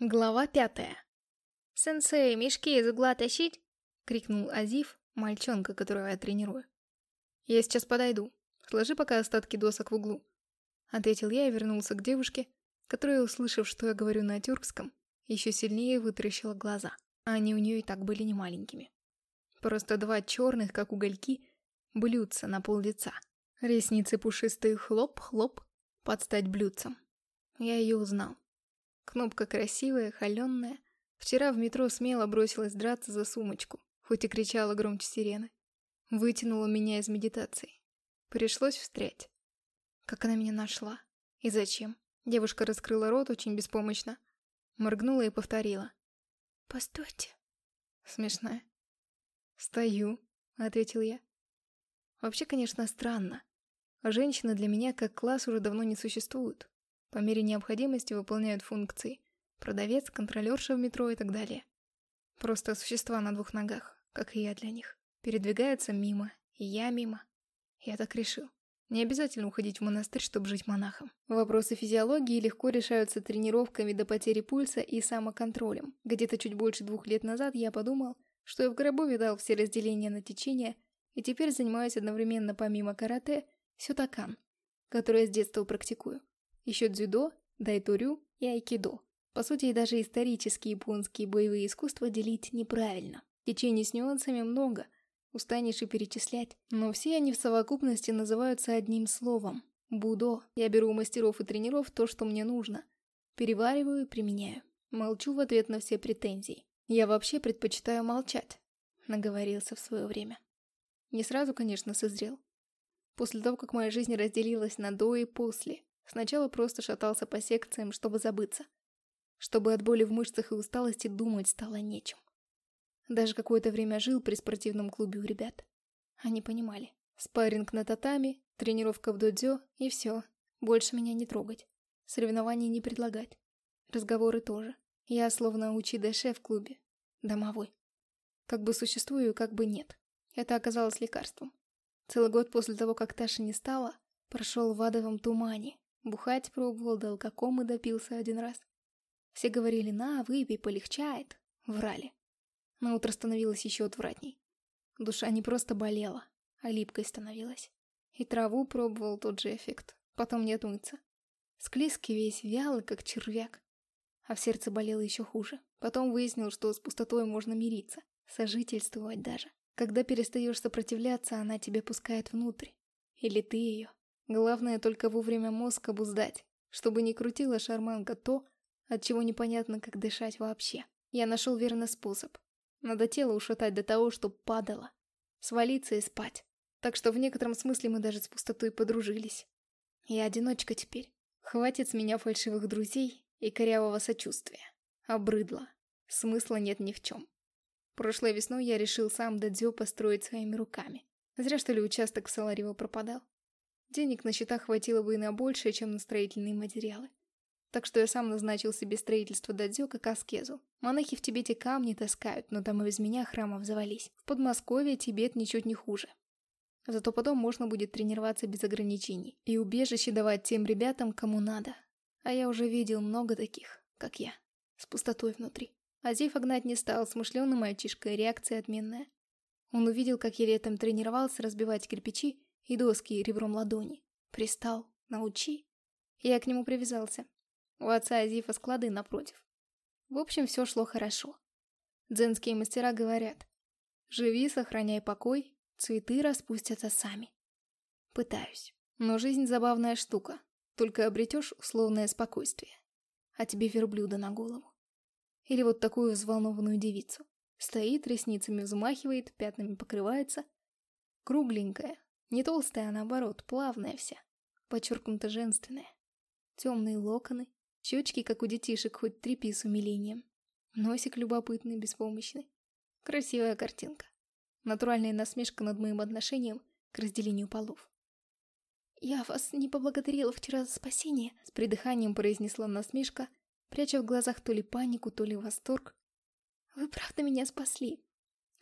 Глава пятая. «Сенсей, мешки из угла тащить?» — крикнул Азив, мальчонка, которого я тренирую. «Я сейчас подойду. Сложи пока остатки досок в углу», — ответил я и вернулся к девушке, которая, услышав, что я говорю на тюркском, еще сильнее вытаращила глаза. Они у нее и так были не маленькими. Просто два черных, как угольки, блюдца на пол лица. Ресницы пушистые хлоп-хлоп под стать блюдцам. Я ее узнал. Кнопка красивая, холеная. Вчера в метро смело бросилась драться за сумочку, хоть и кричала громче сирены. Вытянула меня из медитации. Пришлось встрять. Как она меня нашла? И зачем? Девушка раскрыла рот очень беспомощно. Моргнула и повторила. «Постойте». Смешная. «Стою», — ответил я. Вообще, конечно, странно. Женщины для меня как класс уже давно не существуют по мере необходимости выполняют функции. Продавец, контролерша в метро и так далее. Просто существа на двух ногах, как и я для них. Передвигаются мимо, и я мимо. Я так решил. Не обязательно уходить в монастырь, чтобы жить монахом. Вопросы физиологии легко решаются тренировками до потери пульса и самоконтролем. Где-то чуть больше двух лет назад я подумал, что я в гробу видал все разделения на течение, и теперь занимаюсь одновременно помимо карате сютакан, которое с детства практикую. Еще дзюдо, дайторю и айкидо. По сути, даже исторические японские боевые искусства делить неправильно. Течений с нюансами много, устанешь и перечислять. Но все они в совокупности называются одним словом – будо. Я беру у мастеров и тренеров то, что мне нужно. Перевариваю и применяю. Молчу в ответ на все претензии. Я вообще предпочитаю молчать, наговорился в свое время. Не сразу, конечно, созрел. После того, как моя жизнь разделилась на до и после. Сначала просто шатался по секциям, чтобы забыться. Чтобы от боли в мышцах и усталости думать стало нечем. Даже какое-то время жил при спортивном клубе у ребят. Они понимали. Спарринг на татами, тренировка в додзё и все. Больше меня не трогать. Соревнований не предлагать. Разговоры тоже. Я словно учи-дэше в клубе. Домовой. Как бы существую, как бы нет. Это оказалось лекарством. Целый год после того, как Таша не стала, прошел в адовом тумане, Бухать пробовал, до алкокома допился один раз. Все говорили «на, выпей, полегчает». Врали. На утро становилось еще отвратней. Душа не просто болела, а липкой становилась. И траву пробовал тот же эффект. Потом не отмыться. Склизкий весь, вялый, как червяк. А в сердце болело еще хуже. Потом выяснил, что с пустотой можно мириться. Сожительствовать даже. Когда перестаешь сопротивляться, она тебя пускает внутрь. Или ты ее. Главное только вовремя мозг обуздать, чтобы не крутила шарманка то, от чего непонятно, как дышать вообще. Я нашел верный способ. Надо тело ушатать до того, чтобы падало. Свалиться и спать. Так что в некотором смысле мы даже с пустотой подружились. Я одиночка теперь. Хватит с меня фальшивых друзей и корявого сочувствия. Обрыдло. Смысла нет ни в чем. Прошлой весной я решил сам Дадзё построить своими руками. Зря что ли участок в Саларево пропадал. Денег на счетах хватило бы и на большее, чем на строительные материалы. Так что я сам назначил себе строительство дадзё как аскезу. Монахи в Тибете камни таскают, но там и без меня храмов завались. В Подмосковье Тибет ничуть не хуже. Зато потом можно будет тренироваться без ограничений. И убежище давать тем ребятам, кому надо. А я уже видел много таких, как я. С пустотой внутри. Азифа гнать не стал, смышленый мальчишка, реакция отменная. Он увидел, как я летом тренировался разбивать кирпичи, и доски ребром ладони. Пристал, научи. Я к нему привязался. У отца Азифа склады напротив. В общем, все шло хорошо. Дзенские мастера говорят, живи, сохраняй покой, цветы распустятся сами. Пытаюсь. Но жизнь забавная штука, только обретешь условное спокойствие. А тебе верблюда на голову. Или вот такую взволнованную девицу. Стоит, ресницами взмахивает, пятнами покрывается. Кругленькая, не толстая, а наоборот, плавная вся, подчеркнуто женственная. Темные локоны, щечки, как у детишек, хоть трепи с умилением. Носик любопытный, беспомощный. Красивая картинка. Натуральная насмешка над моим отношением к разделению полов. «Я вас не поблагодарила вчера за спасение», — с придыханием произнесла насмешка, пряча в глазах то ли панику, то ли восторг. «Вы правда меня спасли.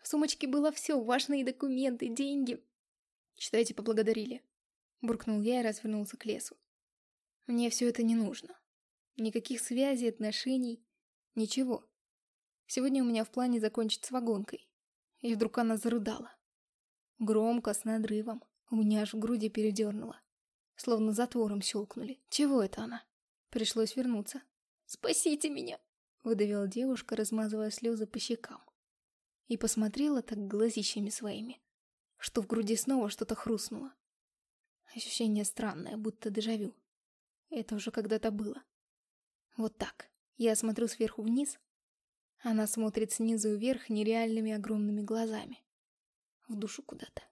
В сумочке было все, важные документы, деньги, Считайте, поблагодарили. Буркнул я и развернулся к лесу. Мне все это не нужно. Никаких связей, отношений. Ничего. Сегодня у меня в плане закончить с вагонкой. И вдруг она зарыдала. Громко, с надрывом. У меня аж в груди передернуло. Словно затвором щелкнули. Чего это она? Пришлось вернуться. «Спасите меня!» Выдавила девушка, размазывая слезы по щекам. И посмотрела так глазищами своими, что в груди снова что-то хрустнуло. Ощущение странное, будто дежавю. Это уже когда-то было. Вот так. Я смотрю сверху вниз. Она смотрит снизу вверх нереальными огромными глазами. В душу куда-то.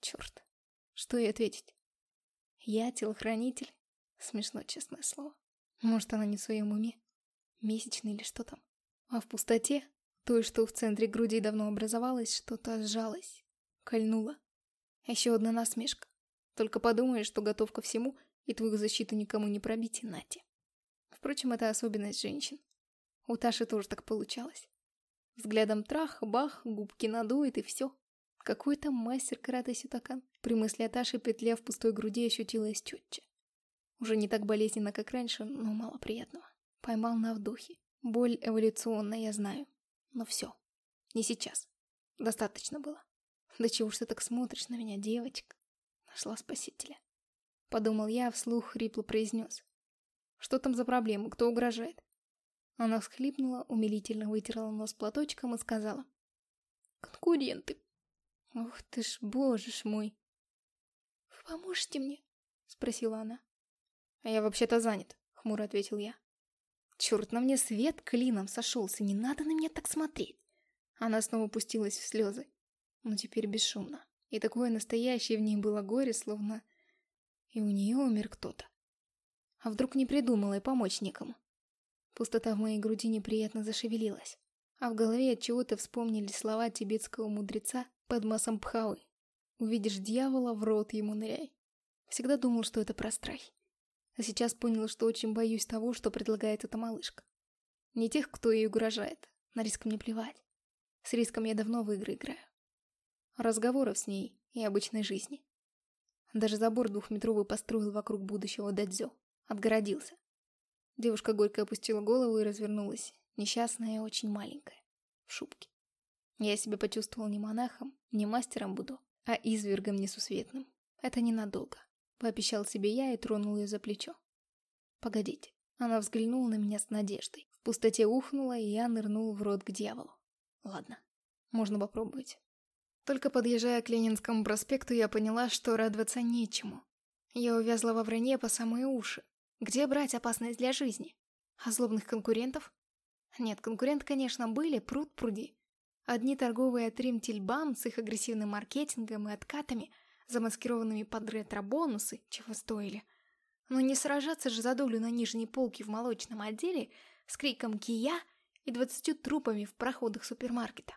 Черт. Что ей ответить? Я телохранитель? Смешно, честное слово. Может, она не в своем уме? Месячный или что там? А в пустоте, той, что в центре груди давно образовалось, что-то сжалось, кольнуло. Еще одна насмешка. Только подумаешь, что готов ко всему, и твою защиту никому не пробить, и. Впрочем, это особенность женщин. У Таши тоже так получалось. Взглядом трах, бах, губки надует и все. Какой-то мастер карате сютакан. При мысли о Таше петля в пустой груди ощутилась четче. Уже не так болезненно, как раньше, но мало приятного. Поймал на вдохе. Боль эволюционная, я знаю. Но все. Не сейчас. Достаточно было. Да чего ж ты так смотришь на меня, девочка? Нашла спасителя. Подумал я, вслух хрипло произнес. Что там за проблема? Кто угрожает? Она всхлипнула, умилительно вытерла нос платочком и сказала. Конкуренты. Ух ты ж, боже ж мой. Вы поможете мне? Спросила она. А я вообще-то занят, хмуро ответил я. Черт, на мне свет клином сошелся, не надо на меня так смотреть. Она снова пустилась в слезы, но теперь бесшумно. И такое настоящее в ней было горе, словно и у нее умер кто-то. А вдруг не придумала и помочь никому? Пустота в моей груди неприятно зашевелилась, а в голове от чего-то вспомнили слова тибетского мудреца под массом пхавы. Увидишь дьявола, в рот ему ныряй. Всегда думал, что это про страх. А сейчас понял, что очень боюсь того, что предлагает эта малышка. Не тех, кто ей угрожает. На риск мне плевать. С риском я давно в игры играю разговоров с ней и обычной жизни. Даже забор двухметровый построил вокруг будущего дадзё. Отгородился. Девушка горько опустила голову и развернулась, несчастная и очень маленькая, в шубке. Я себя почувствовал не монахом, не мастером буду, а извергом несусветным. Это ненадолго, пообещал себе я и тронул ее за плечо. Погодите. Она взглянула на меня с надеждой. В пустоте ухнула, и я нырнул в рот к дьяволу. Ладно, можно попробовать. Только подъезжая к Ленинскому проспекту, я поняла, что радоваться нечему. Я увязла во вранье по самые уши. Где брать опасность для жизни? А злобных конкурентов? Нет, конкуренты, конечно, были, пруд пруди. Одни торговые от Римтельбам с их агрессивным маркетингом и откатами, замаскированными под ретро-бонусы, чего стоили. Но не сражаться же за долю на нижней полке в молочном отделе с криком «Кия!» и двадцатью трупами в проходах супермаркета.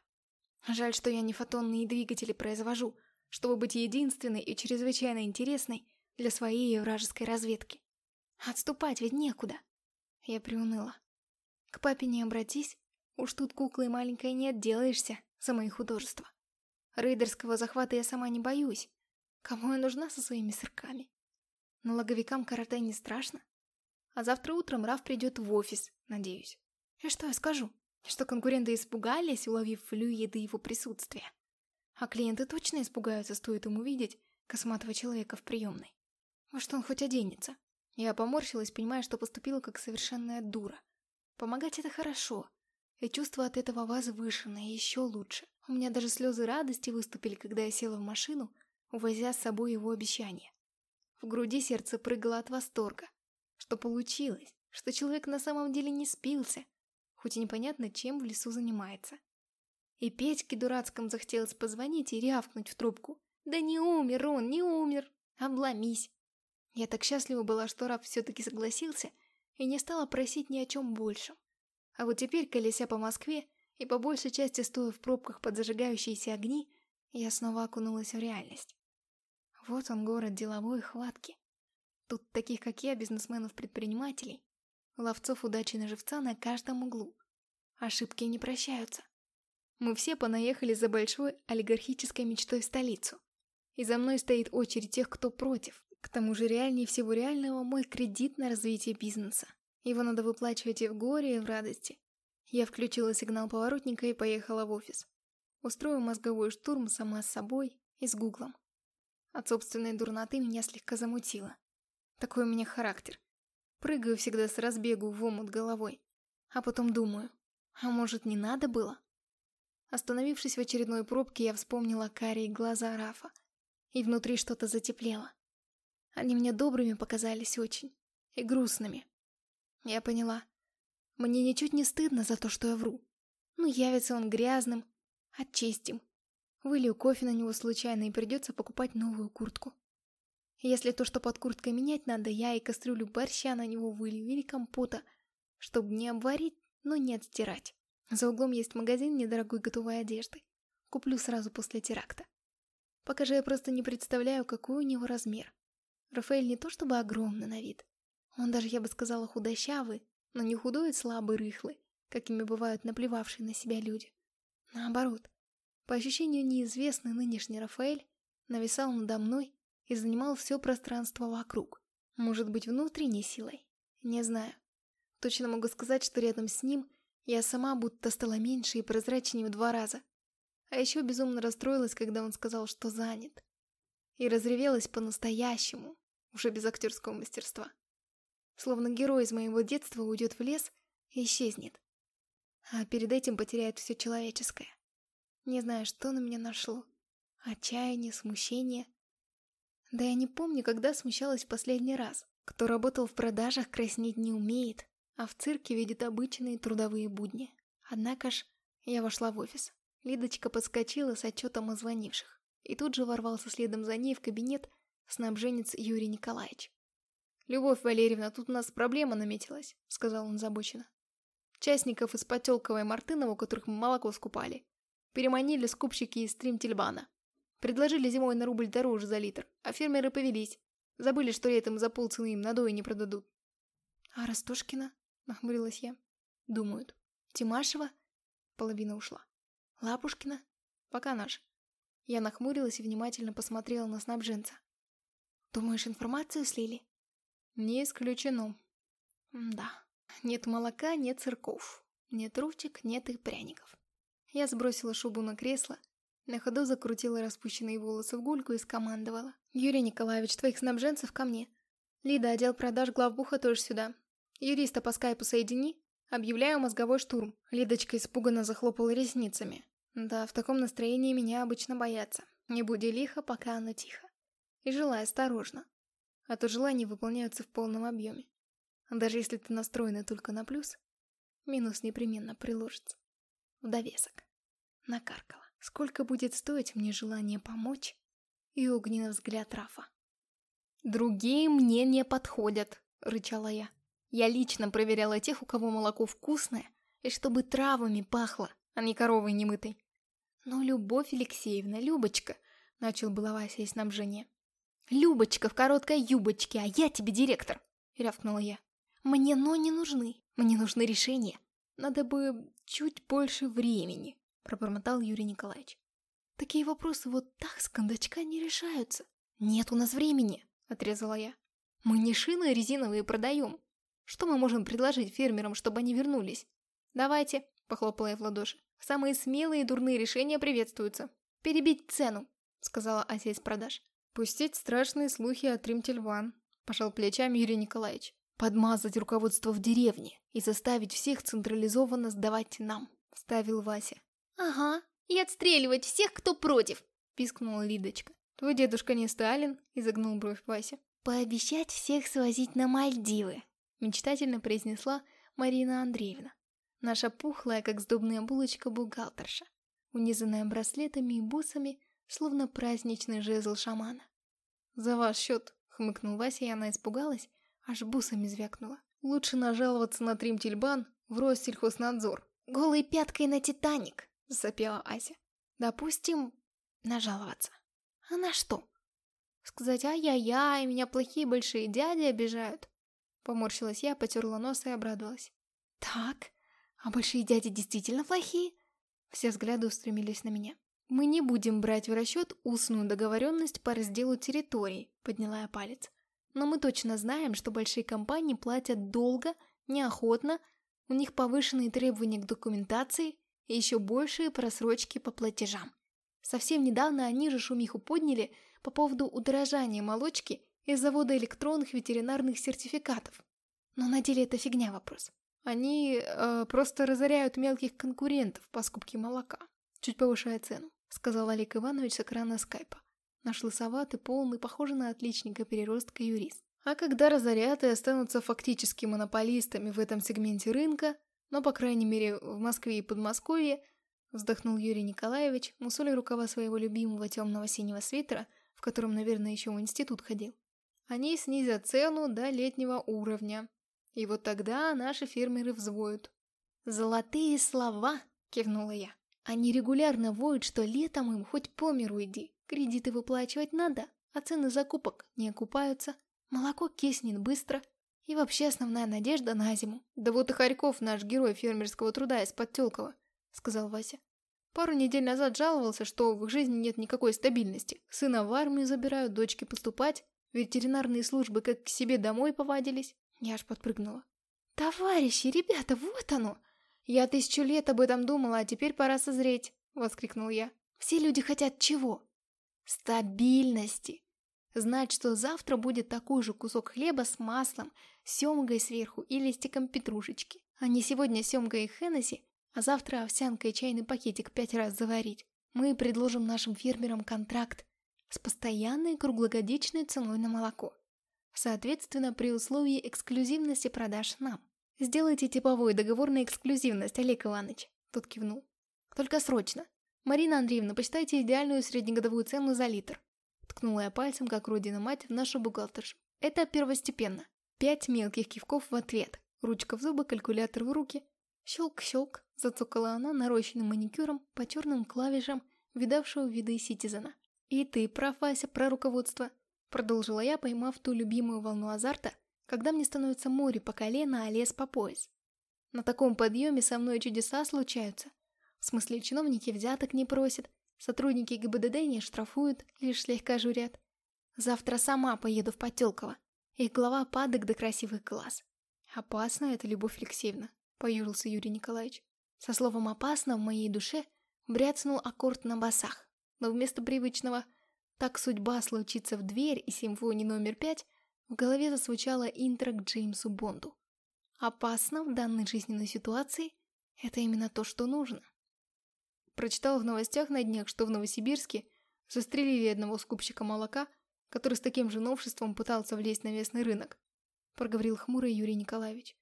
Жаль, что я не фотонные двигатели произвожу, чтобы быть единственной и чрезвычайно интересной для своей вражеской разведки. Отступать ведь некуда. Я приуныла. К папе не обратись, уж тут куклой маленькой не отделаешься за мои художества. Рейдерского захвата я сама не боюсь. Кому я нужна со своими сырками? Налоговикам карате не страшно. А завтра утром Раф придет в офис, надеюсь. И что я скажу? Что конкуренты испугались, уловив флюиды его присутствия. А клиенты точно испугаются, стоит им увидеть косматого человека в приемной. Что он хоть оденется? Я поморщилась, понимая, что поступила как совершенная дура. Помогать это хорошо, и чувство от этого возвышенное, еще лучше. У меня даже слезы радости выступили, когда я села в машину, увозя с собой его обещание. В груди сердце прыгало от восторга. Что получилось, что человек на самом деле не спился, хоть и непонятно, чем в лесу занимается. И Петьке дурацком захотелось позвонить и рявкнуть в трубку. «Да не умер он, не умер! Обломись!» Я так счастлива была, что раб все-таки согласился и не стала просить ни о чем большем. А вот теперь, колеся по Москве и по большей части стоя в пробках под зажигающиеся огни, я снова окунулась в реальность. Вот он город деловой хватки. Тут таких, как я, бизнесменов-предпринимателей, Ловцов удачи на живца на каждом углу. Ошибки не прощаются. Мы все понаехали за большой олигархической мечтой в столицу. И за мной стоит очередь тех, кто против. К тому же реальнее всего реального мой кредит на развитие бизнеса. Его надо выплачивать и в горе, и в радости. Я включила сигнал поворотника и поехала в офис. Устрою мозговой штурм сама с собой и с Гуглом. От собственной дурноты меня слегка замутило. Такой у меня характер. Прыгаю всегда с разбегу в омут головой. А потом думаю, а может не надо было? Остановившись в очередной пробке, я вспомнила карие глаза Рафа. И внутри что-то затеплело. Они мне добрыми показались очень. И грустными. Я поняла. Мне ничуть не стыдно за то, что я вру. Ну, явится он грязным. Очистим. Вылью кофе на него случайно и придется покупать новую куртку. Если то, что под курткой менять надо, я и кастрюлю борща на него вылью или компота, чтобы не обварить, но не отстирать. За углом есть магазин недорогой готовой одежды. Куплю сразу после теракта. Пока же я просто не представляю, какой у него размер. Рафаэль не то чтобы огромный на вид. Он даже, я бы сказала, худощавый, но не худой слабый рыхлый, какими бывают наплевавшие на себя люди. Наоборот, по ощущению неизвестный нынешний Рафаэль нависал надо мной и занимал все пространство вокруг. Может быть, внутренней силой? Не знаю. Точно могу сказать, что рядом с ним я сама будто стала меньше и прозрачнее в два раза. А еще безумно расстроилась, когда он сказал, что занят. И разревелась по-настоящему, уже без актерского мастерства. Словно герой из моего детства уйдет в лес и исчезнет. А перед этим потеряет все человеческое. Не знаю, что на меня нашло. Отчаяние, смущение да я не помню, когда смущалась в последний раз. Кто работал в продажах, краснеть не умеет, а в цирке видит обычные трудовые будни. Однако ж, я вошла в офис. Лидочка подскочила с отчетом о звонивших. И тут же ворвался следом за ней в кабинет снабженец Юрий Николаевич. «Любовь Валерьевна, тут у нас проблема наметилась», — сказал он забоченно. «Частников из Потелковой и Мартынова, которых мы молоко скупали, переманили скупщики из Тримтельбана. Предложили зимой на рубль дороже за литр, а фермеры повелись. Забыли, что летом за полцены им надои не продадут. «А Ростошкина?» — нахмурилась я. «Думают. Тимашева?» Половина ушла. «Лапушкина?» «Пока наш». Я нахмурилась и внимательно посмотрела на снабженца. «Думаешь, информацию слили?» «Не исключено». «Да. Нет молока, нет цирков. Нет ручек, нет и пряников». Я сбросила шубу на кресло, на ходу закрутила распущенные волосы в гульку и скомандовала. «Юрий Николаевич, твоих снабженцев ко мне. Лида, отдел продаж главбуха тоже сюда. Юриста по скайпу соедини. Объявляю мозговой штурм». Лидочка испуганно захлопала ресницами. Да, в таком настроении меня обычно боятся. Не буди лихо, пока оно тихо. И желай осторожно. А то желания выполняются в полном объеме. Даже если ты настроена только на плюс, минус непременно приложится. В довесок. Накаркала. Сколько будет стоить мне желание помочь? И огненный взгляд Рафа. «Другие мне не подходят», — рычала я. «Я лично проверяла тех, у кого молоко вкусное, и чтобы травами пахло, а не коровой немытой». «Но, Любовь Алексеевна, Любочка», — начал было Вася из снабжения. «Любочка в короткой юбочке, а я тебе директор», — рявкнула я. «Мне но не нужны, мне нужны решения. Надо бы чуть больше времени». — пробормотал Юрий Николаевич. «Такие вопросы вот так с кондачка не решаются». «Нет у нас времени», — отрезала я. «Мы не шины резиновые продаем. Что мы можем предложить фермерам, чтобы они вернулись?» «Давайте», — похлопала я в ладоши. «Самые смелые и дурные решения приветствуются. Перебить цену», — сказала Ася из продаж. «Пустить страшные слухи о Тримтельван», — пожал плечами Юрий Николаевич. «Подмазать руководство в деревне и заставить всех централизованно сдавать нам», — вставил Вася. «Ага, и отстреливать всех, кто против!» — пискнула Лидочка. «Твой дедушка не Сталин?» — изогнул бровь Вася. «Пообещать всех свозить на Мальдивы!» — мечтательно произнесла Марина Андреевна. Наша пухлая, как сдобная булочка, бухгалтерша, унизанная браслетами и бусами, словно праздничный жезл шамана. «За ваш счет!» — хмыкнул Вася, и она испугалась, аж бусами звякнула. «Лучше нажаловаться на Тримтельбан в Россельхознадзор». «Голой пяткой на Титаник!» — засопела Ася. «Допустим, нажаловаться. А на что? Сказать «ай-яй-яй, меня плохие большие дяди обижают». Поморщилась я, потерла нос и обрадовалась. «Так, а большие дяди действительно плохие?» Все взгляды устремились на меня. «Мы не будем брать в расчет устную договоренность по разделу территорий», — подняла я палец. «Но мы точно знаем, что большие компании платят долго, неохотно, У них повышенные требования к документации и еще большие просрочки по платежам. Совсем недавно они же шумиху подняли по поводу удорожания молочки из завода электронных ветеринарных сертификатов. Но на деле это фигня вопрос. Они э, просто разоряют мелких конкурентов по скупке молока, чуть повышая цену, сказал Олег Иванович с экрана скайпа. Наш лысоватый, полный, похожий на отличника переростка юрист. А когда разорят и останутся фактически монополистами в этом сегменте рынка, но, по крайней мере, в Москве и Подмосковье, вздохнул Юрий Николаевич, мусоля рукава своего любимого темного синего свитера, в котором, наверное, еще в институт ходил. Они снизят цену до летнего уровня. И вот тогда наши фермеры взвоют. «Золотые слова!» – кивнула я. «Они регулярно воют, что летом им хоть по миру иди. Кредиты выплачивать надо, а цены закупок не окупаются. Молоко киснет быстро. И вообще основная надежда на зиму. Да вот и Харьков наш герой фермерского труда из-под Телкова», – сказал Вася. Пару недель назад жаловался, что в их жизни нет никакой стабильности. Сына в армию забирают, дочки поступать, Ветеринарные службы как к себе домой повадились. Я аж подпрыгнула. «Товарищи, ребята, вот оно! Я тысячу лет об этом думала, а теперь пора созреть!» Воскликнул я. «Все люди хотят чего?» «Стабильности!» Знать, что завтра будет такой же кусок хлеба с маслом, семгой сверху и листиком петрушечки. А не сегодня семга и хеннесси, а завтра овсянка и чайный пакетик пять раз заварить. Мы предложим нашим фермерам контракт с постоянной круглогодичной ценой на молоко. Соответственно, при условии эксклюзивности продаж нам. Сделайте типовой договор на эксклюзивность, Олег Иванович. Тут кивнул. Только срочно. Марина Андреевна, посчитайте идеальную среднегодовую цену за литр. Ткнула я пальцем, как родина мать, в нашу бухгалтершу. Это первостепенно. Пять мелких кивков в ответ. Ручка в зубы, калькулятор в руки. Щелк-щелк, зацокала она нарощенным маникюром по черным клавишам видавшего виды Ситизена. «И ты прав, Вася, про руководство», — продолжила я, поймав ту любимую волну азарта, когда мне становится море по колено, а лес по пояс. На таком подъеме со мной чудеса случаются. В смысле, чиновники взяток не просят, сотрудники ГИБДД не штрафуют, лишь слегка журят. Завтра сама поеду в Потелково. Их глава падок до красивых глаз. «Опасно это, Любовь Алексеевна», — поюжился Юрий Николаевич. Со словом «опасно» в моей душе бряцнул аккорд на басах но вместо привычного «Так судьба случится в дверь» и симфонии номер пять в голове засвучало интро к Джеймсу Бонду. Опасно в данной жизненной ситуации – это именно то, что нужно. Прочитал в новостях на днях, что в Новосибирске застрелили одного скупщика молока, который с таким же новшеством пытался влезть на местный рынок, проговорил хмурый Юрий Николаевич.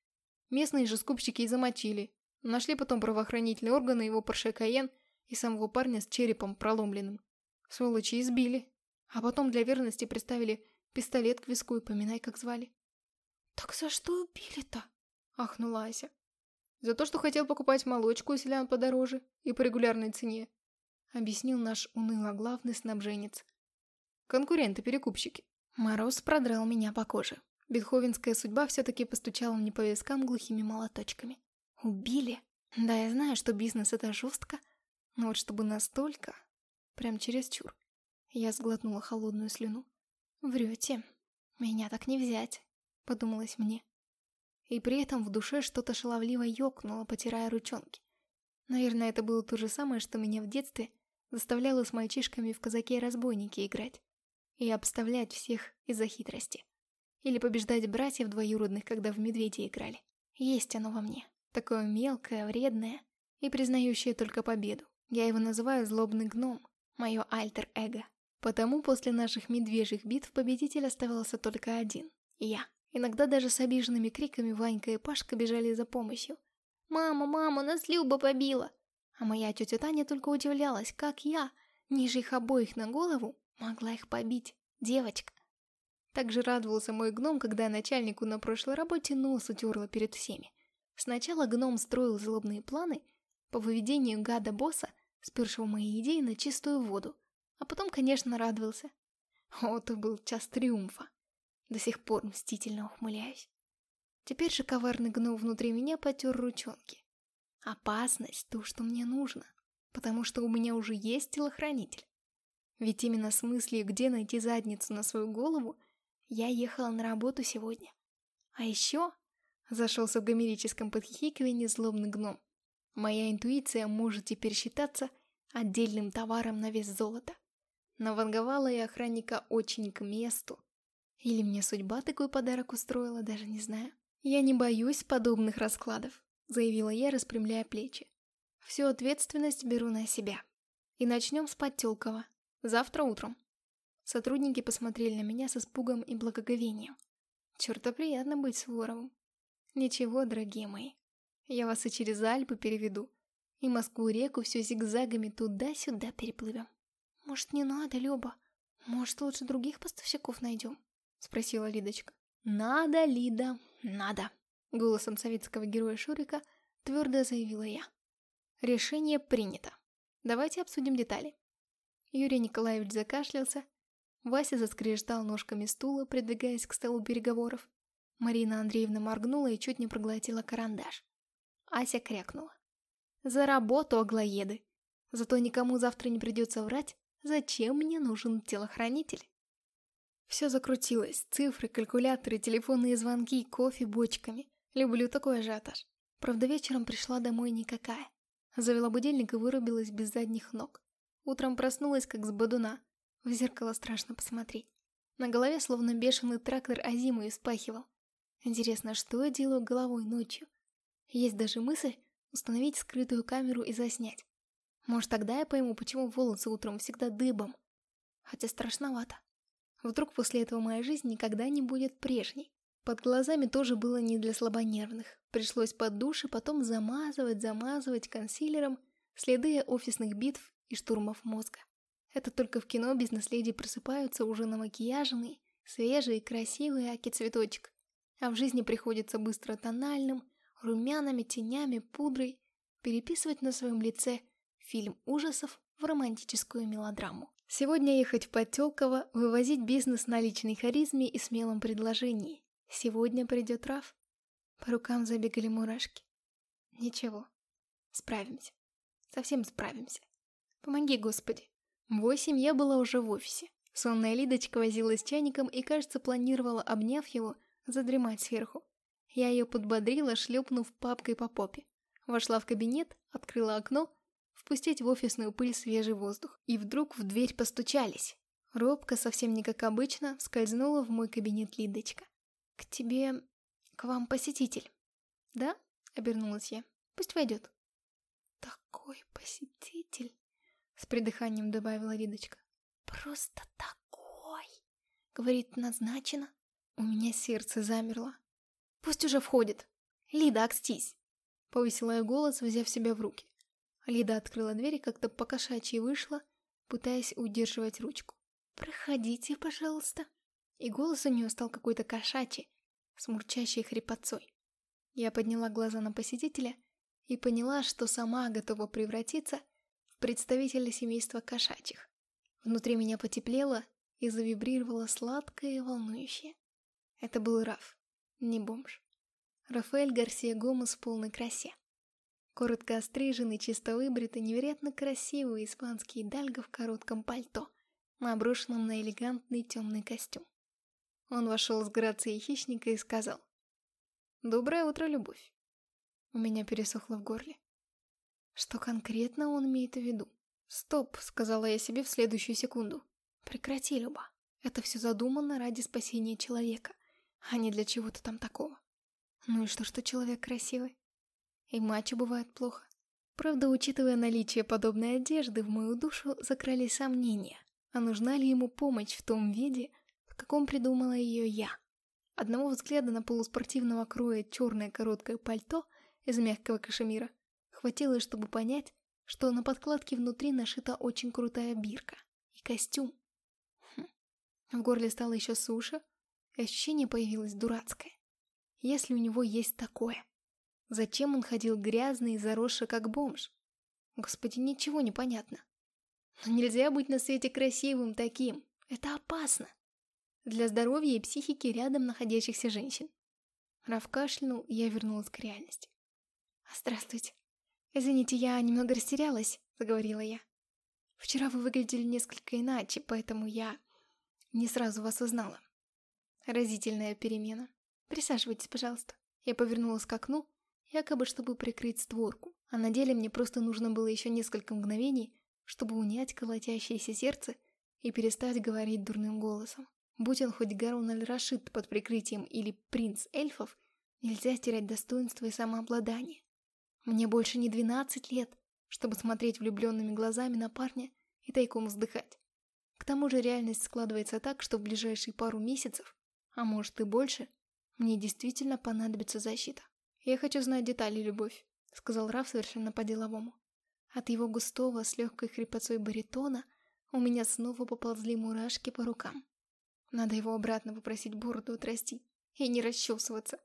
Местные же скупщики и замочили. Нашли потом правоохранительные органы его Порше Каен и самого парня с черепом проломленным. Сволочи избили. А потом для верности приставили пистолет к виску и поминай, как звали. «Так за что убили-то?» — ахнула Ася. «За то, что хотел покупать молочку у селян подороже и по регулярной цене», — объяснил наш уныло-главный снабженец. «Конкуренты-перекупщики». Мороз продрал меня по коже. Бетховенская судьба все-таки постучала мне по вискам глухими молоточками. «Убили? Да, я знаю, что бизнес — это жестко, но вот чтобы настолько... Прям чересчур. Я сглотнула холодную слюну. «Врете. Меня так не взять», — подумалось мне. И при этом в душе что-то шаловливо ёкнуло, потирая ручонки. Наверное, это было то же самое, что меня в детстве заставляло с мальчишками в казаке-разбойники играть. И обставлять всех из-за хитрости. Или побеждать братьев двоюродных, когда в медведя играли. Есть оно во мне. Такое мелкое, вредное и признающее только победу. Я его называю злобный гном, мое альтер-эго. Потому после наших медвежьих битв победитель оставался только один – я. Иногда даже с обиженными криками Ванька и Пашка бежали за помощью. «Мама, мама, нас Люба побила!» А моя тетя Таня только удивлялась, как я, ниже их обоих на голову, могла их побить. Девочка. Также радовался мой гном, когда начальнику на прошлой работе нос утерла перед всеми. Сначала гном строил злобные планы по выведению гада-босса спершего мои идеи на чистую воду, а потом, конечно, радовался. О, это был час триумфа. До сих пор мстительно ухмыляюсь. Теперь же коварный гном внутри меня потер ручонки. Опасность — то, что мне нужно, потому что у меня уже есть телохранитель. Ведь именно с мыслью, где найти задницу на свою голову, я ехала на работу сегодня. А еще Зашелся в гомерическом подхихикивании злобный гном. Моя интуиция может теперь считаться отдельным товаром на вес золота. Наванговала я охранника очень к месту. Или мне судьба такой подарок устроила, даже не знаю. Я не боюсь подобных раскладов, заявила я, распрямляя плечи. Всю ответственность беру на себя. И начнем с Подтелкова. Завтра утром. Сотрудники посмотрели на меня с испугом и благоговением. Черта приятно быть Суворовым. Ничего, дорогие мои. Я вас и через Альпы переведу. И Москву-реку все зигзагами туда-сюда переплывем. Может, не надо, Люба? Может, лучше других поставщиков найдем? Спросила Лидочка. Надо, Лида, надо. Голосом советского героя Шурика твердо заявила я. Решение принято. Давайте обсудим детали. Юрий Николаевич закашлялся. Вася заскрежетал ножками стула, придвигаясь к столу переговоров. Марина Андреевна моргнула и чуть не проглотила карандаш. Ася крякнула. «За работу, аглоеды! Зато никому завтра не придется врать, зачем мне нужен телохранитель?» Все закрутилось. Цифры, калькуляторы, телефонные звонки, кофе бочками. Люблю такой ажиотаж. Правда, вечером пришла домой никакая. Завела будильник и вырубилась без задних ног. Утром проснулась, как с бодуна. В зеркало страшно посмотреть. На голове словно бешеный трактор Азиму испахивал. Интересно, что я делаю головой ночью? Есть даже мысль установить скрытую камеру и заснять. Может, тогда я пойму, почему волосы утром всегда дыбом. Хотя страшновато. Вдруг после этого моя жизнь никогда не будет прежней. Под глазами тоже было не для слабонервных. Пришлось под душ и потом замазывать, замазывать консилером следы офисных битв и штурмов мозга. Это только в кино бизнес-леди просыпаются уже на макияженный, свежий, красивый аки-цветочек а в жизни приходится быстро тональным, румянами, тенями, пудрой переписывать на своем лице фильм ужасов в романтическую мелодраму. Сегодня ехать в Подтелково, вывозить бизнес на личной харизме и смелом предложении. Сегодня придет Раф. По рукам забегали мурашки. Ничего, справимся. Совсем справимся. Помоги, Господи. В восемь я была уже в офисе. Сонная Лидочка возилась чайником и, кажется, планировала, обняв его, задремать сверху. Я ее подбодрила, шлепнув папкой по попе. Вошла в кабинет, открыла окно, впустить в офисную пыль свежий воздух. И вдруг в дверь постучались. Робко, совсем не как обычно, скользнула в мой кабинет Лидочка. «К тебе... к вам посетитель». «Да?» — обернулась я. «Пусть войдет». «Такой посетитель!» — с придыханием добавила Лидочка. «Просто такой!» — говорит, назначено. У меня сердце замерло. Пусть уже входит. Лида, окстись. Повысила я голос, взяв себя в руки. Лида открыла дверь и как-то покошачьи вышла, пытаясь удерживать ручку. «Проходите, пожалуйста». И голос у нее стал какой-то кошачий, с мурчащей хрипотцой. Я подняла глаза на посетителя и поняла, что сама готова превратиться представителя семейства кошачьих. Внутри меня потеплело и завибрировало сладкое и волнующее. Это был Раф, не бомж. Рафаэль Гарсия Гомес в полной красе. Коротко остриженный, чисто выбритый, невероятно красивый испанский дальго в коротком пальто, наброшенном на элегантный темный костюм. Он вошел с грацией хищника и сказал «Доброе утро, любовь». У меня пересохло в горле. Что конкретно он имеет в виду? «Стоп», — сказала я себе в следующую секунду. «Прекрати, Люба. Это все задумано ради спасения человека а не для чего-то там такого. Ну и что, что человек красивый? И матчу бывает плохо. Правда, учитывая наличие подобной одежды, в мою душу закрались сомнения, а нужна ли ему помощь в том виде, в каком придумала ее я. Одного взгляда на полуспортивного кроя черное короткое пальто из мягкого кашемира хватило, чтобы понять, что на подкладке внутри нашита очень крутая бирка и костюм. Хм. В горле стало еще суше, ощущение появилось дурацкое. Если у него есть такое, зачем он ходил грязный и заросший, как бомж? Господи, ничего не понятно. Но нельзя быть на свете красивым таким. Это опасно. Для здоровья и психики рядом находящихся женщин. Раф кашлянул, и я вернулась к реальности. «Здравствуйте. Извините, я немного растерялась», — заговорила я. «Вчера вы выглядели несколько иначе, поэтому я не сразу вас узнала. Разительная перемена. Присаживайтесь, пожалуйста. Я повернулась к окну, якобы чтобы прикрыть створку, а на деле мне просто нужно было еще несколько мгновений, чтобы унять колотящееся сердце и перестать говорить дурным голосом. Будь он хоть Гарун Аль-Рашид под прикрытием или принц эльфов, нельзя терять достоинство и самообладание. Мне больше не 12 лет, чтобы смотреть влюбленными глазами на парня и тайком вздыхать. К тому же реальность складывается так, что в ближайшие пару месяцев, а может и больше, мне действительно понадобится защита. «Я хочу знать детали, любовь», — сказал Раф совершенно по-деловому. От его густого, с легкой хрипотцой баритона у меня снова поползли мурашки по рукам. Надо его обратно попросить бороду отрасти и не расчесываться.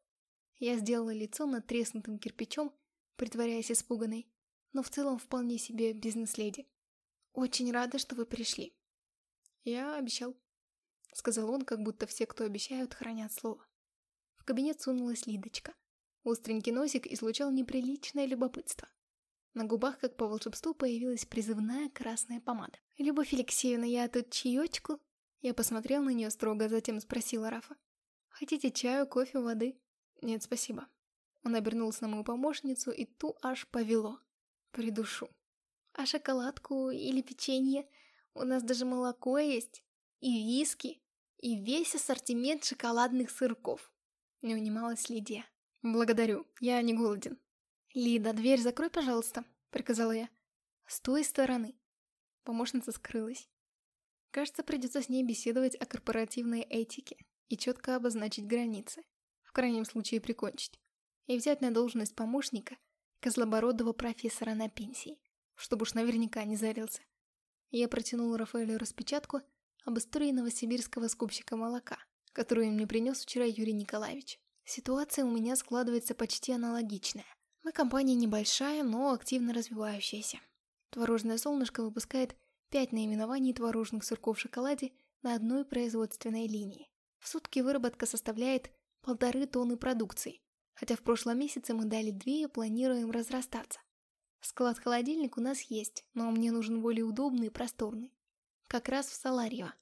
Я сделала лицо над треснутым кирпичом, притворяясь испуганной, но в целом вполне себе бизнес-леди. «Очень рада, что вы пришли». «Я обещал», — сказал он, как будто все, кто обещают, хранят слово. В кабинет сунулась Лидочка. Остренький носик излучал неприличное любопытство. На губах, как по волшебству, появилась призывная красная помада. «Любовь Алексеевна, я тут чаечку?» Я посмотрел на нее строго, затем спросила Рафа. «Хотите чаю, кофе, воды?» «Нет, спасибо». Он обернулся на мою помощницу, и ту аж повело. Придушу. «А шоколадку или печенье? У нас даже молоко есть, и виски, и весь ассортимент шоколадных сырков». Не унималась Лидия. «Благодарю, я не голоден». «Лида, дверь закрой, пожалуйста», — приказала я. «С той стороны». Помощница скрылась. Кажется, придется с ней беседовать о корпоративной этике и четко обозначить границы. В крайнем случае прикончить. И взять на должность помощника козлобородого профессора на пенсии, чтобы уж наверняка не зарился. Я протянула Рафаэлю распечатку об истории новосибирского скупщика молока, которую мне принес вчера Юрий Николаевич. Ситуация у меня складывается почти аналогичная. Мы компания небольшая, но активно развивающаяся. Творожное солнышко выпускает пять наименований творожных сырков в шоколаде на одной производственной линии. В сутки выработка составляет полторы тонны продукции, хотя в прошлом месяце мы дали две и планируем разрастаться. Склад-холодильник у нас есть, но мне нужен более удобный и просторный. Как раз в Саларьево.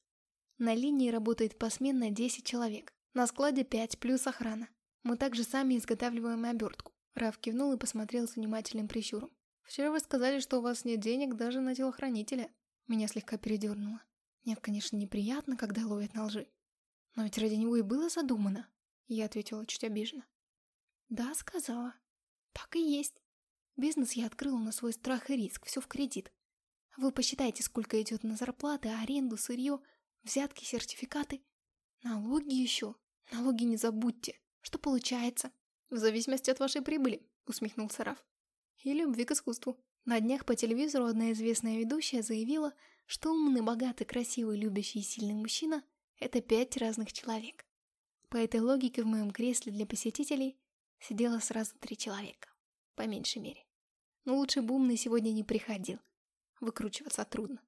На линии работает посменно 10 человек, на складе 5 плюс охрана. Мы также сами изготавливаем обертку. Раф кивнул и посмотрел с внимательным прищуром. «Вчера вы сказали, что у вас нет денег даже на телохранителя». Меня слегка передернуло. Нет, конечно, неприятно, когда ловят на лжи. Но ведь ради него и было задумано. Я ответила чуть обиженно. «Да, сказала. Так и есть. Бизнес я открыла на свой страх и риск, все в кредит. Вы посчитайте, сколько идет на зарплаты, аренду, сырье, взятки, сертификаты. Налоги еще. Налоги не забудьте. Что получается? В зависимости от вашей прибыли, усмехнулся Раф. И любви к искусству. На днях по телевизору одна известная ведущая заявила, что умный, богатый, красивый, любящий и сильный мужчина – это пять разных человек. По этой логике в моем кресле для посетителей сидело сразу три человека. По меньшей мере. Но лучше бы умный сегодня не приходил. Выкручиваться трудно.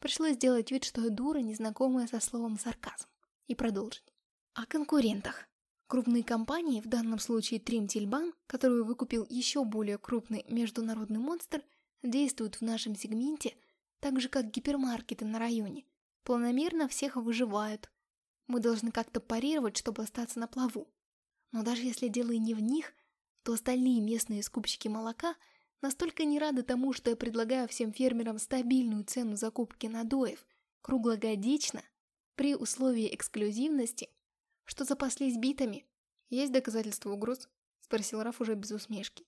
Пришлось сделать вид, что я дура, незнакомая со словом сарказм. И продолжить. О конкурентах. Крупные компании, в данном случае Тримтильбан, которую выкупил еще более крупный международный монстр, действуют в нашем сегменте так же, как гипермаркеты на районе. Планомерно всех выживают. Мы должны как-то парировать, чтобы остаться на плаву. Но даже если дело и не в них, то остальные местные скупщики молока настолько не рады тому, что я предлагаю всем фермерам стабильную цену закупки надоев круглогодично, при условии эксклюзивности – что запаслись битами. Есть доказательства угроз? Спросил Раф уже без усмешки.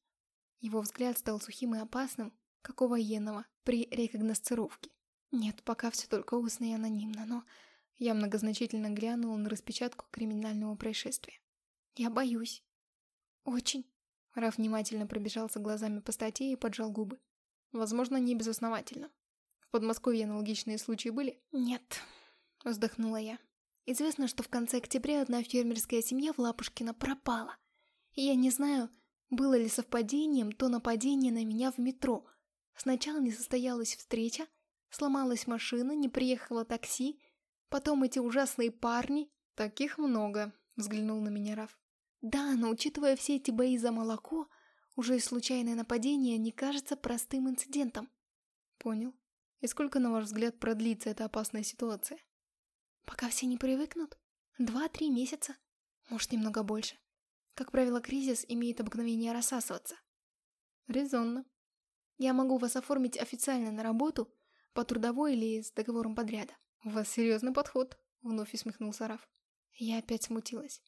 Его взгляд стал сухим и опасным, как у военного, при рекогносцировке. Нет, пока все только устно и анонимно, но я многозначительно глянула на распечатку криминального происшествия. Я боюсь. Очень. Раф внимательно пробежался глазами по статье и поджал губы. Возможно, не безосновательно. В Подмосковье аналогичные случаи были? Нет, вздохнула я. Известно, что в конце октября одна фермерская семья в Лапушкино пропала. И я не знаю, было ли совпадением то нападение на меня в метро. Сначала не состоялась встреча, сломалась машина, не приехало такси, потом эти ужасные парни. Таких много, взглянул на меня Раф. Да, но учитывая все эти бои за молоко, уже и случайное нападение не кажется простым инцидентом. Понял. И сколько, на ваш взгляд, продлится эта опасная ситуация? Пока все не привыкнут. Два-три месяца. Может, немного больше. Как правило, кризис имеет обыкновение рассасываться. Резонно. Я могу вас оформить официально на работу, по трудовой или с договором подряда. У вас серьезный подход, вновь усмехнулся Раф. Я опять смутилась.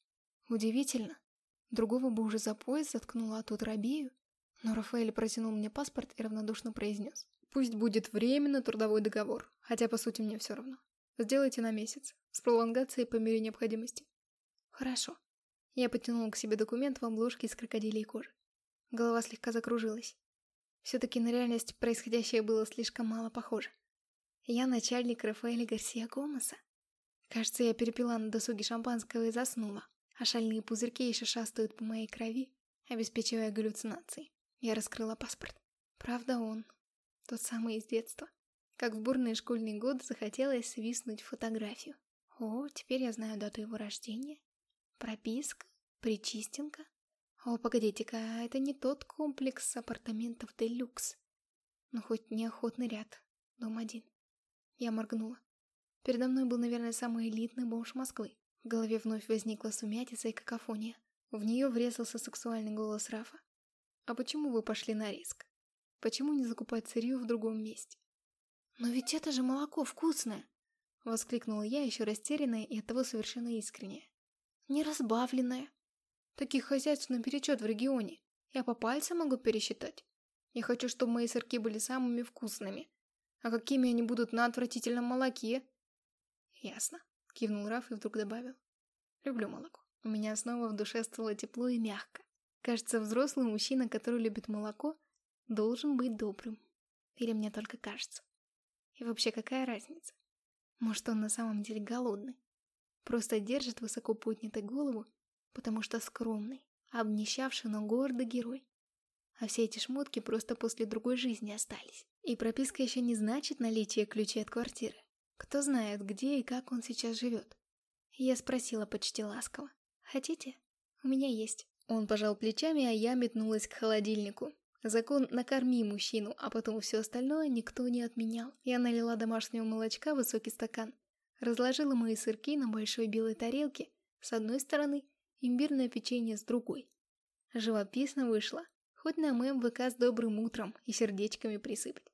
Удивительно. Другого бы уже за пояс заткнула, а тут робею. Но Рафаэль протянул мне паспорт и равнодушно произнес. Пусть будет временно трудовой договор, хотя по сути мне все равно. Сделайте на месяц, с пролонгацией по мере необходимости. Хорошо. Я потянула к себе документ в обложке из крокодилей кожи. Голова слегка закружилась. Все-таки на реальность происходящее было слишком мало похоже. Я начальник Рафаэля Гарсия Гомеса. Кажется, я перепила на досуге шампанского и заснула, а шальные пузырьки еще шастают по моей крови, обеспечивая галлюцинации. Я раскрыла паспорт. Правда он. Тот самый из детства. Как в бурные школьные годы захотелось свистнуть фотографию. О, теперь я знаю дату его рождения. Прописка, причистинка. О, погодите-ка, это не тот комплекс апартаментов Делюкс. Ну, хоть неохотный ряд. Дом один. Я моргнула. Передо мной был, наверное, самый элитный бомж Москвы. В голове вновь возникла сумятица и какофония. В нее врезался сексуальный голос Рафа. «А почему вы пошли на риск? Почему не закупать сырье в другом месте?» «Но ведь это же молоко вкусное!» Воскликнула я, еще растерянная и оттого совершенно искренняя. «Не разбавленное, Таких хозяйств наперечет в регионе. Я по пальцам могу пересчитать. Я хочу, чтобы мои сырки были самыми вкусными. А какими они будут на отвратительном молоке? Ясно. Кивнул Раф и вдруг добавил. Люблю молоко. У меня снова в душе стало тепло и мягко. Кажется, взрослый мужчина, который любит молоко, должен быть добрым. Или мне только кажется. И вообще, какая разница? Может, он на самом деле голодный? Просто держит высоко поднятой голову потому что скромный, обнищавший, но гордый герой. А все эти шмотки просто после другой жизни остались. И прописка еще не значит наличие ключей от квартиры. Кто знает, где и как он сейчас живет. Я спросила почти ласково. «Хотите? У меня есть». Он пожал плечами, а я метнулась к холодильнику. Закон «накорми мужчину», а потом все остальное никто не отменял. Я налила домашнего молочка в высокий стакан. Разложила мои сырки на большой белой тарелке с одной стороны имбирное печенье с другой. Живописно вышло, хоть на моем ВК с добрым утром и сердечками присыпать.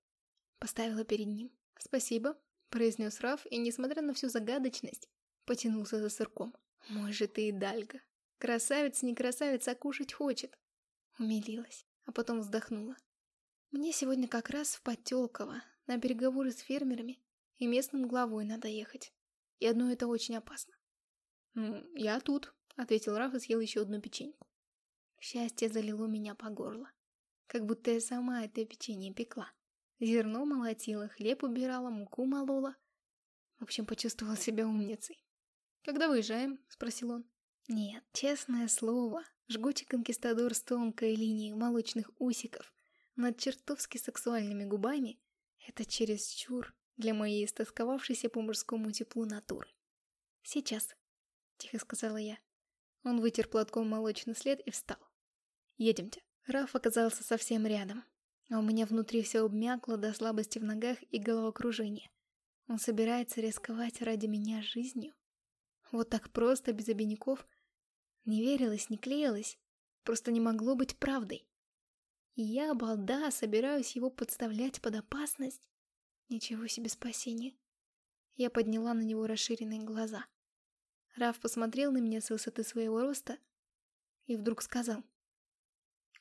Поставила перед ним. «Спасибо», — произнес Раф, и, несмотря на всю загадочность, потянулся за сырком. «Мой же ты и Дальга. Красавец не красавец, а кушать хочет». Умилилась, а потом вздохнула. «Мне сегодня как раз в Потелково, на переговоры с фермерами и местным главой надо ехать. И одно это очень опасно». «Ну, я тут», ответил Раф и съел еще одну печеньку. Счастье залило меня по горло. Как будто я сама это печенье пекла. Зерно молотила, хлеб убирала, муку молола. В общем, почувствовала себя умницей. «Когда выезжаем?» – спросил он. «Нет, честное слово, жгучий конкистадор с тонкой линией молочных усиков над чертовски сексуальными губами – это чересчур для моей истосковавшейся по мужскому теплу натуры. Сейчас», – тихо сказала я. Он вытер платком молочный след и встал. «Едемте». Раф оказался совсем рядом, а у меня внутри все обмякло до слабости в ногах и головокружения. Он собирается рисковать ради меня жизнью? Вот так просто, без обиняков? Не верилось, не клеилось. Просто не могло быть правдой. И я, балда, собираюсь его подставлять под опасность? Ничего себе спасения. Я подняла на него расширенные глаза. Раф посмотрел на меня с высоты своего роста и вдруг сказал.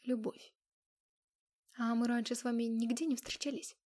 «Любовь. А мы раньше с вами нигде не встречались?»